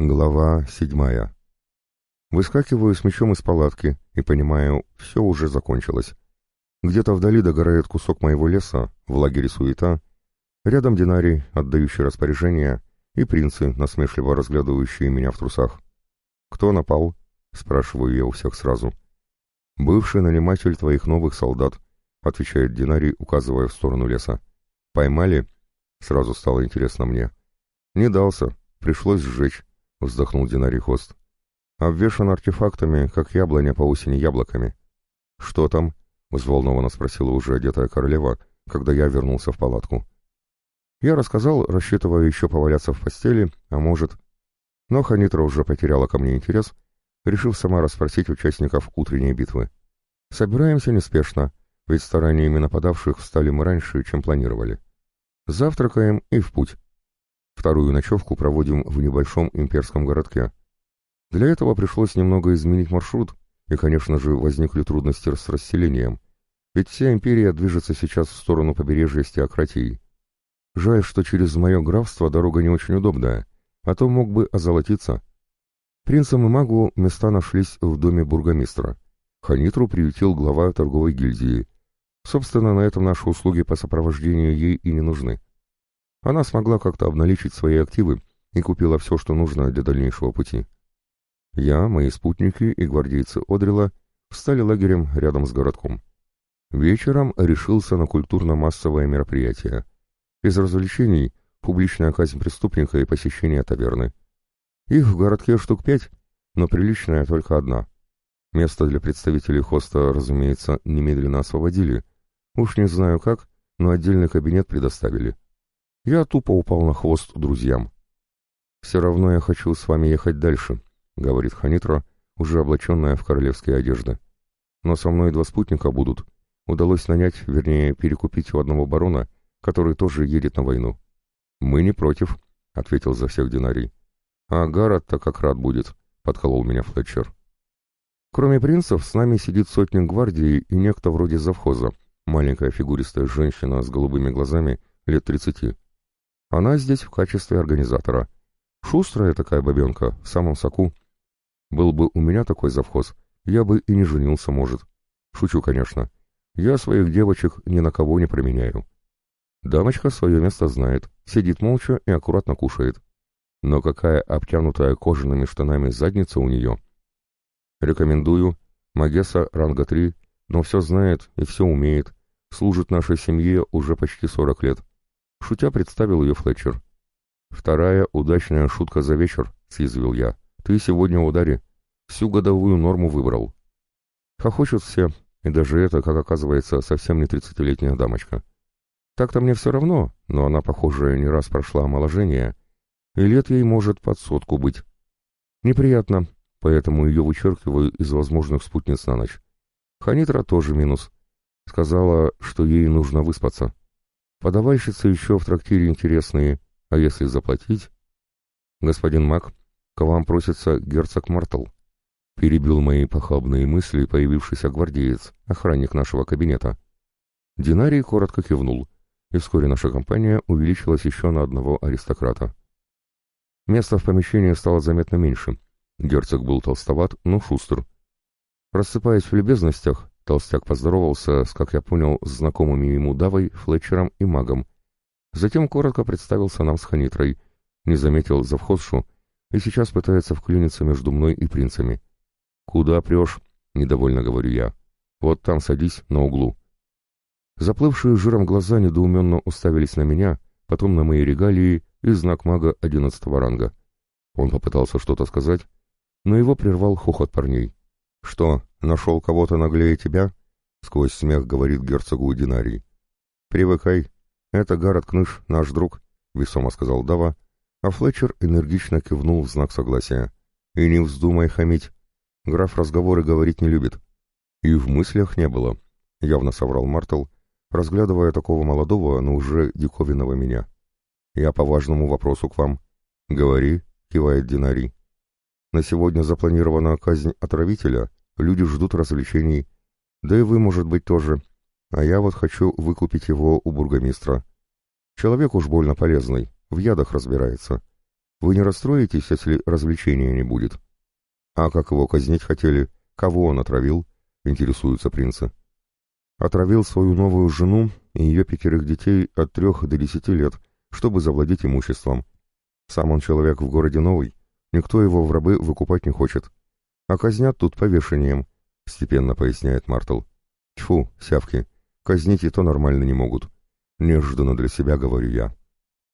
Глава седьмая. Выскакиваю с мечом из палатки и понимаю, все уже закончилось. Где-то вдали догорает кусок моего леса, в лагере суета, рядом динарий, отдающий распоряжение, и принцы, насмешливо разглядывающие меня в трусах. «Кто напал?» — спрашиваю я у всех сразу. «Бывший наниматель твоих новых солдат», — отвечает динарий, указывая в сторону леса. «Поймали?» — сразу стало интересно мне. «Не дался, пришлось сжечь». — вздохнул Динарий Хост. «Обвешан артефактами, как яблоня по осени яблоками». «Что там?» — взволнованно спросила уже одетая королева, когда я вернулся в палатку. Я рассказал, рассчитывая еще поваляться в постели, а может... Но Ханитра уже потеряла ко мне интерес, решив сама расспросить участников утренней битвы. «Собираемся неспешно, ведь стараниями нападавших встали мы раньше, чем планировали. Завтракаем и в путь». Вторую ночевку проводим в небольшом имперском городке. Для этого пришлось немного изменить маршрут, и, конечно же, возникли трудности с расселением, ведь вся империя движется сейчас в сторону побережья стеократии. Жаль, что через мое графство дорога не очень удобная, а то мог бы озолотиться. Принцам и магу места нашлись в доме бургомистра. Ханитру приютил глава торговой гильдии. Собственно, на этом наши услуги по сопровождению ей и не нужны. Она смогла как-то обналичить свои активы и купила все, что нужно для дальнейшего пути. Я, мои спутники и гвардейцы Одрила встали лагерем рядом с городком. Вечером решился на культурно-массовое мероприятие. Из развлечений — публичная казнь преступника и посещение таверны. Их в городке штук пять, но приличная только одна. Место для представителей хоста, разумеется, немедленно освободили. Уж не знаю как, но отдельный кабинет предоставили. Я тупо упал на хвост друзьям. «Все равно я хочу с вами ехать дальше», — говорит Ханитра, уже облаченная в королевские одежды. «Но со мной два спутника будут. Удалось нанять, вернее, перекупить у одного барона, который тоже едет на войну». «Мы не против», — ответил за всех Динарий. «А Гаррет-то как рад будет», — подколол меня Флетчер. Кроме принцев, с нами сидит сотник гвардии и некто вроде завхоза, маленькая фигуристая женщина с голубыми глазами, лет тридцати. Она здесь в качестве организатора. Шустрая такая бабенка, в самом соку. Был бы у меня такой завхоз, я бы и не женился, может. Шучу, конечно. Я своих девочек ни на кого не променяю. Дамочка свое место знает, сидит молча и аккуратно кушает. Но какая обтянутая кожаными штанами задница у нее. Рекомендую. Магесса ранга 3, но все знает и все умеет. Служит нашей семье уже почти 40 лет. Шутя представил ее Флетчер. «Вторая удачная шутка за вечер», — съязвил я. «Ты сегодня в ударе. Всю годовую норму выбрал». Хохочут все, и даже это, как оказывается, совсем не тридцатилетняя дамочка. Так-то мне все равно, но она, похоже, не раз прошла омоложение, и лет ей может под сотку быть. Неприятно, поэтому ее вычеркиваю из возможных спутниц на ночь. Ханитра тоже минус. Сказала, что ей нужно выспаться. Подавальщицы еще в трактире интересные, а если заплатить... Господин Мак, к вам просится герцог Мартл. Перебил мои похабные мысли появившийся гвардеец, охранник нашего кабинета. Динарий коротко кивнул, и вскоре наша компания увеличилась еще на одного аристократа. Места в помещении стало заметно меньше. Герцог был толстоват, но шустр. Рассыпаясь в любезностях, Толстяк поздоровался с, как я понял, знакомыми ему Давой, Флетчером и Магом. Затем коротко представился нам с Ханитрой, не заметил завхозшу и сейчас пытается вклиниться между мной и принцами. «Куда прешь?» — недовольно говорю я. «Вот там садись, на углу». Заплывшие жиром глаза недоуменно уставились на меня, потом на мои регалии и знак мага одиннадцатого ранга. Он попытался что-то сказать, но его прервал хохот парней. «Что, нашел кого-то наглее тебя?» — сквозь смех говорит герцогу Динарий. «Привыкай. Это Гаррет Кныш, наш друг», — весомо сказал Дава, а Флетчер энергично кивнул в знак согласия. «И не вздумай хамить. Граф разговоры говорить не любит». «И в мыслях не было», — явно соврал Мартл, разглядывая такого молодого, но уже диковинного меня. «Я по важному вопросу к вам». «Говори», — кивает Динарий. На сегодня запланирована казнь отравителя, люди ждут развлечений. Да и вы, может быть, тоже. А я вот хочу выкупить его у бургомистра. Человек уж больно полезный, в ядах разбирается. Вы не расстроитесь, если развлечения не будет? А как его казнить хотели? Кого он отравил? Интересуются принцы. Отравил свою новую жену и ее пятерых детей от трех до десяти лет, чтобы завладеть имуществом. Сам он человек в городе новый, никто его в рабы выкупать не хочет. А казнят тут повешением, степенно поясняет Мартл. Тьфу, сявки, казнить и то нормально не могут. Неожиданно для себя говорю я.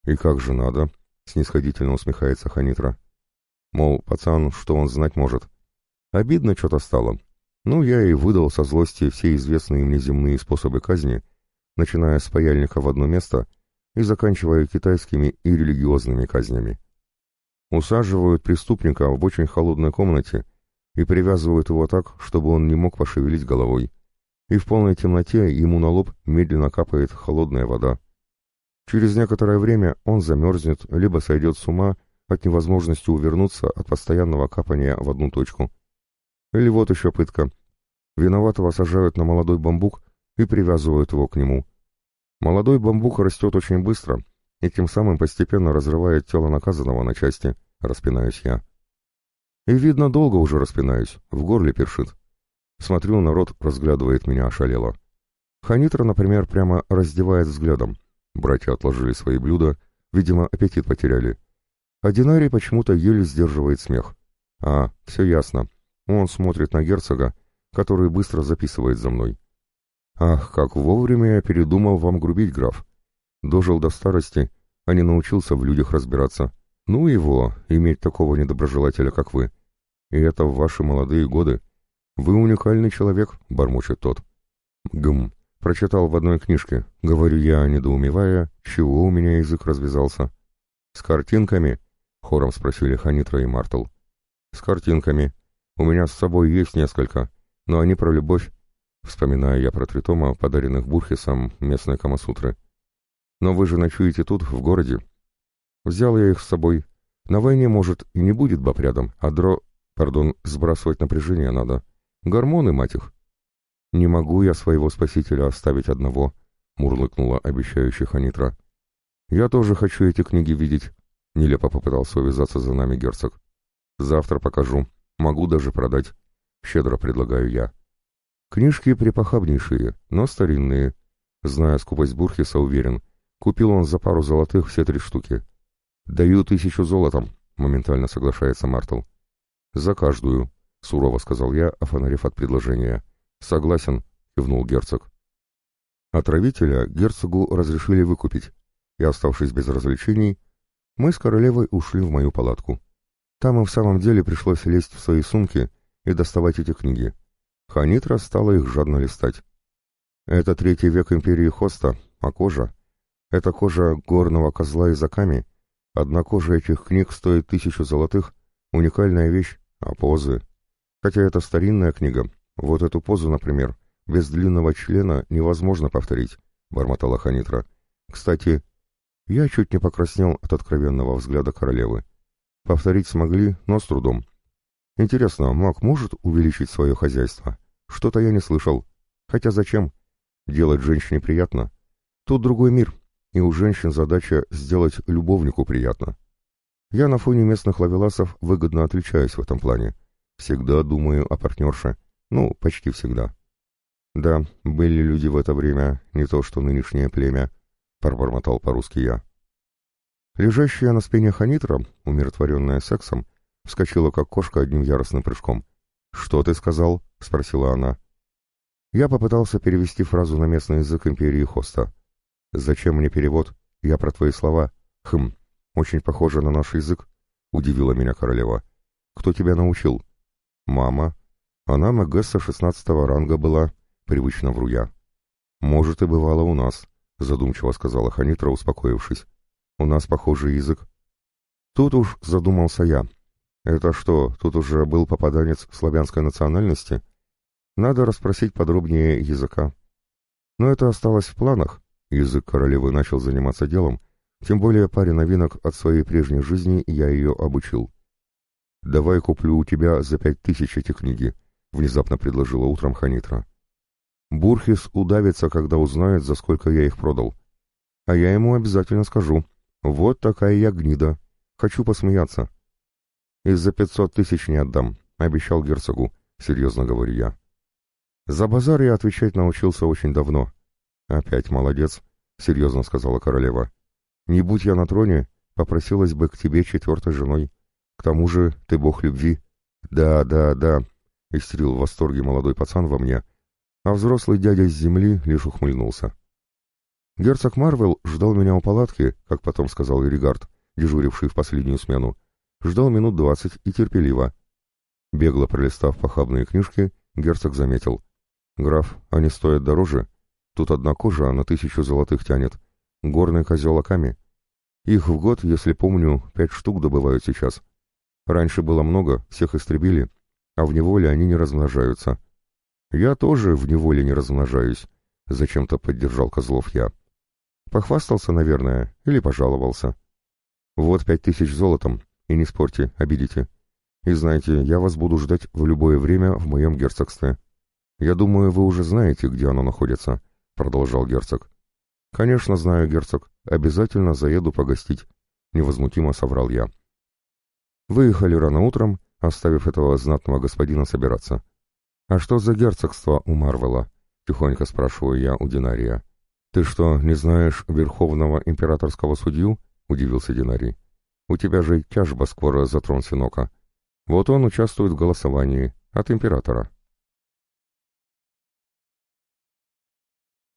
И как же надо? Снисходительно усмехается Ханитра. Мол, пацан, что он знать может. Обидно что-то стало. Ну, я и выдал со злости все известные мне земные способы казни, начиная с паяльника в одно место и заканчивая китайскими и религиозными казнями. Усаживают преступника в очень холодной комнате и привязывают его так, чтобы он не мог пошевелить головой. И в полной темноте ему на лоб медленно капает холодная вода. Через некоторое время он замерзнет, либо сойдет с ума от невозможности увернуться от постоянного капания в одну точку. Или вот еще пытка. Виноватого сажают на молодой бамбук и привязывают его к нему. Молодой бамбук растет очень быстро и тем самым постепенно разрывает тело наказанного на части, распинаюсь я. И видно, долго уже распинаюсь, в горле першит. Смотрю, народ разглядывает меня ошалело. Ханитра, например, прямо раздевает взглядом. Братья отложили свои блюда, видимо, аппетит потеряли. А Динарий почему-то еле сдерживает смех. А, все ясно. Он смотрит на герцога, который быстро записывает за мной. Ах, как вовремя я передумал вам грубить, граф. Дожил до старости, а не научился в людях разбираться. Ну его, иметь такого недоброжелателя, как вы. И это в ваши молодые годы. Вы уникальный человек, бормочет тот. Гм, прочитал в одной книжке, говорю я, недоумевая, чего у меня язык развязался. С картинками? Хором спросили Ханитра и Мартл. С картинками, у меня с собой есть несколько, но они про любовь, вспоминая я про три тома, подаренных Бурхисом местной Камасутры. Но вы же ночуете тут, в городе. Взял я их с собой. На войне, может, и не будет баб рядом, а дро... Пардон, сбрасывать напряжение надо. Гормоны, мать их. Не могу я своего спасителя оставить одного, мурлыкнула обещающая Ханитра. Я тоже хочу эти книги видеть. Нелепо попытался увязаться за нами герцог. Завтра покажу. Могу даже продать. Щедро предлагаю я. Книжки припохабнейшие, но старинные. Зная скупость Бурхиса, уверен. Купил он за пару золотых все три штуки. Даю тысячу золотом, моментально соглашается Мартл. За каждую, сурово сказал я, офонарев от предложения. Согласен, кивнул герцог. Отравителя герцогу разрешили выкупить, и, оставшись без развлечений, мы с королевой ушли в мою палатку. Там им в самом деле пришлось лезть в свои сумки и доставать эти книги. Ханитра стала их жадно листать. Это третий век империи Хоста, а кожа — это кожа горного козла из Аками. Одна кожа этих книг стоит тысячу золотых, уникальная вещь, а позы... Хотя это старинная книга, вот эту позу, например, без длинного члена невозможно повторить, — бормотала Ханитра. Кстати, я чуть не покраснел от откровенного взгляда королевы. Повторить смогли, но с трудом. Интересно, маг может увеличить свое хозяйство? Что-то я не слышал. Хотя зачем? Делать женщине приятно. Тут другой мир, и у женщин задача сделать любовнику приятно. Я на фоне местных лавеласов выгодно отличаюсь в этом плане. Всегда думаю о партнерше. Ну, почти всегда. Да, были люди в это время, не то что нынешнее племя, пробормотал по-русски я. Лежащая на спине Ханитра, умиротворенная сексом, вскочила как кошка одним яростным прыжком. «Что ты сказал?» — спросила она. Я попытался перевести фразу на местный язык империи Хоста. «Зачем мне перевод? Я про твои слова. Хм, очень похоже на наш язык», — удивила меня королева. «Кто тебя научил?» «Мама. Она Магесса шестнадцатого ранга была», — привычно вру я. «Может, и бывало у нас», — задумчиво сказала Ханитра, успокоившись. У нас похожий язык. Тут уж задумался я. Это что, тут уже был попаданец славянской национальности? Надо расспросить подробнее языка. Но это осталось в планах. Язык королевы начал заниматься делом, тем более паре новинок от своей прежней жизни я ее обучил. «Давай куплю у тебя за пять тысяч эти книги», — внезапно предложила утром Ханитра. «Бурхис удавится, когда узнает, за сколько я их продал. А я ему обязательно скажу, вот такая я гнида. Хочу посмеяться. Из-за пятьсот тысяч не отдам, обещал герцогу, серьезно говорю я. За базар я отвечать научился очень давно. Опять молодец, серьезно сказала королева. Не будь я на троне, попросилась бы к тебе четвертой женой. К тому же ты бог любви. Да, да, да, истерил в восторге молодой пацан во мне, а взрослый дядя с земли лишь ухмыльнулся. Герцог Марвел ждал меня у палатки, как потом сказал Эригард, дежуривший в последнюю смену. Ждал минут двадцать и терпеливо. Бегло пролистав похабные книжки, герцог заметил. «Граф, они стоят дороже. Тут одна кожа на тысячу золотых тянет. Горный козел Аками. Их в год, если помню, пять штук добывают сейчас. Раньше было много, всех истребили, а в неволе они не размножаются. Я тоже в неволе не размножаюсь», — зачем-то поддержал Козлов я. Похвастался, наверное, или пожаловался. Вот пять тысяч золотом, и не спорьте, обидите. И знаете, я вас буду ждать в любое время в моем герцогстве. Я думаю, вы уже знаете, где оно находится, — продолжал герцог. Конечно, знаю, герцог. Обязательно заеду погостить, — невозмутимо соврал я. Выехали рано утром, оставив этого знатного господина собираться. «А что за герцогство у Марвела?» — тихонько спрашиваю я у Динария. «Ты что, не знаешь верховного императорского судью?» — удивился Динарий. «У тебя же тяжба скоро за трон Синока. Вот он участвует в голосовании от императора».